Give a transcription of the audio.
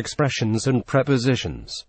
expressions and prepositions.